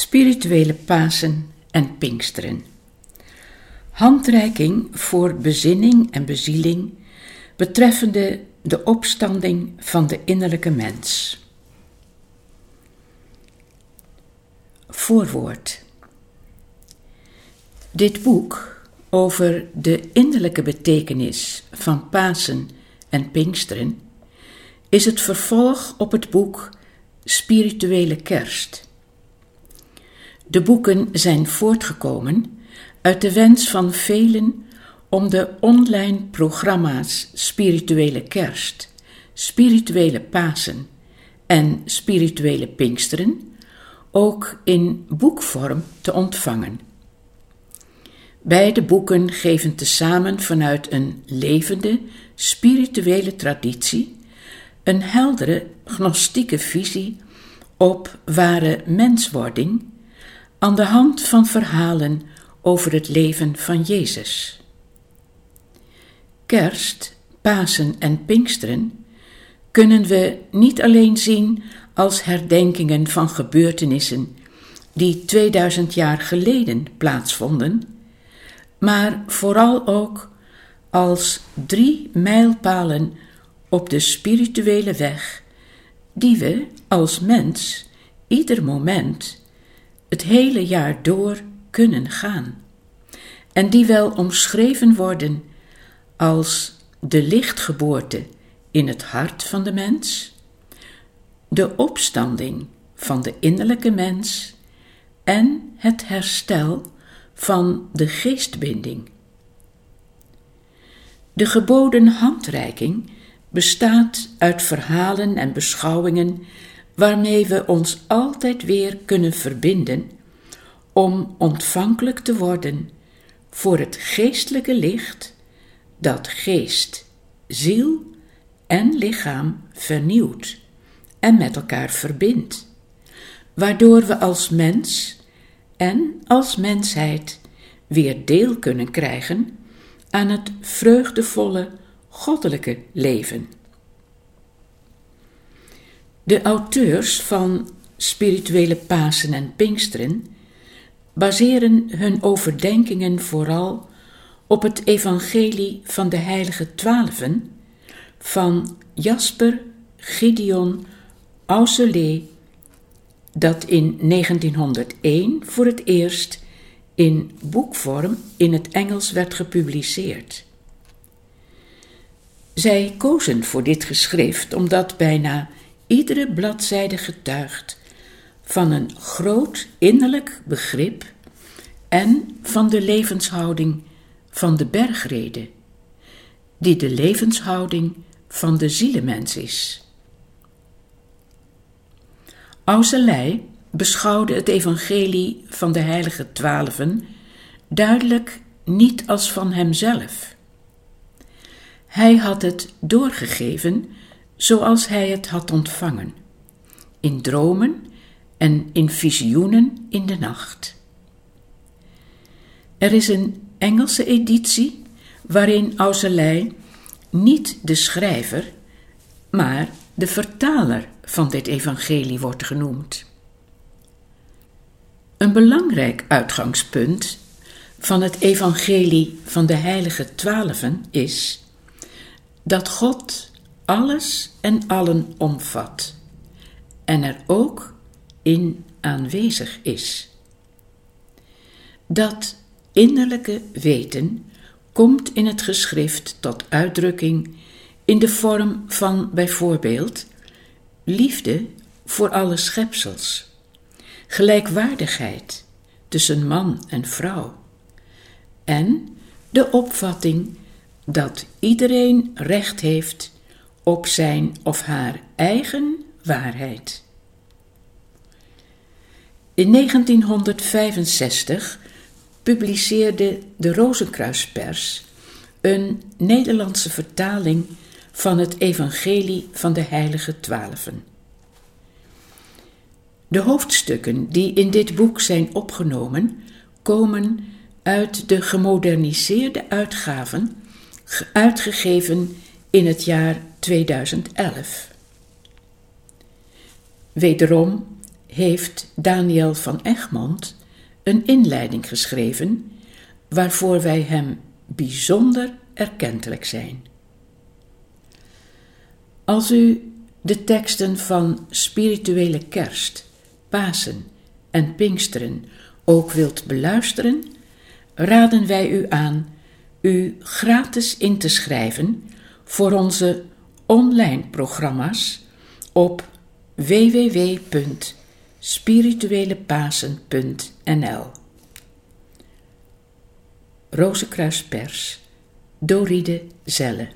Spirituele Pasen en Pinksteren. Handreiking voor bezinning en bezieling betreffende de opstanding van de innerlijke mens. Voorwoord. Dit boek over de innerlijke betekenis van Pasen en Pinksteren is het vervolg op het boek Spirituele Kerst de boeken zijn voortgekomen uit de wens van velen om de online programma's Spirituele Kerst, Spirituele Pasen en Spirituele Pinksteren ook in boekvorm te ontvangen. Beide boeken geven tezamen vanuit een levende spirituele traditie een heldere gnostieke visie op ware menswording aan de hand van verhalen over het leven van Jezus. Kerst, Pasen en Pinksteren kunnen we niet alleen zien als herdenkingen van gebeurtenissen die 2000 jaar geleden plaatsvonden, maar vooral ook als drie mijlpalen op de spirituele weg die we als mens ieder moment het hele jaar door kunnen gaan. En die wel omschreven worden als de lichtgeboorte in het hart van de mens, de opstanding van de innerlijke mens en het herstel van de geestbinding. De geboden handreiking bestaat uit verhalen en beschouwingen waarmee we ons altijd weer kunnen verbinden om ontvankelijk te worden voor het geestelijke licht dat geest, ziel en lichaam vernieuwt en met elkaar verbindt, waardoor we als mens en als mensheid weer deel kunnen krijgen aan het vreugdevolle goddelijke leven. De auteurs van Spirituele Pasen en Pinksteren baseren hun overdenkingen vooral op het evangelie van de heilige twaalfen van Jasper Gideon Auselé, dat in 1901 voor het eerst in boekvorm in het Engels werd gepubliceerd. Zij kozen voor dit geschrift omdat bijna iedere bladzijde getuigt van een groot innerlijk begrip en van de levenshouding van de bergrede, die de levenshouding van de zielemens is. Auselij beschouwde het evangelie van de heilige twaalfen duidelijk niet als van hemzelf. Hij had het doorgegeven zoals hij het had ontvangen, in dromen en in visioenen in de nacht. Er is een Engelse editie waarin Auselij niet de schrijver, maar de vertaler van dit evangelie wordt genoemd. Een belangrijk uitgangspunt van het evangelie van de heilige twaalfen is dat God alles en allen omvat en er ook in aanwezig is. Dat innerlijke weten komt in het geschrift tot uitdrukking in de vorm van bijvoorbeeld liefde voor alle schepsels, gelijkwaardigheid tussen man en vrouw en de opvatting dat iedereen recht heeft op zijn of haar eigen waarheid. In 1965 publiceerde de Rozenkruispers een Nederlandse vertaling van het Evangelie van de Heilige Twaalfen. De hoofdstukken die in dit boek zijn opgenomen, komen uit de gemoderniseerde uitgaven, uitgegeven in het jaar 2011. Wederom heeft Daniel van Egmond een inleiding geschreven waarvoor wij hem bijzonder erkentelijk zijn. Als u de teksten van spirituele kerst, Pasen en Pinksteren ook wilt beluisteren, raden wij u aan u gratis in te schrijven voor onze online programma's op www.spirituelepasen.nl Rozenkruispers Doride Zelle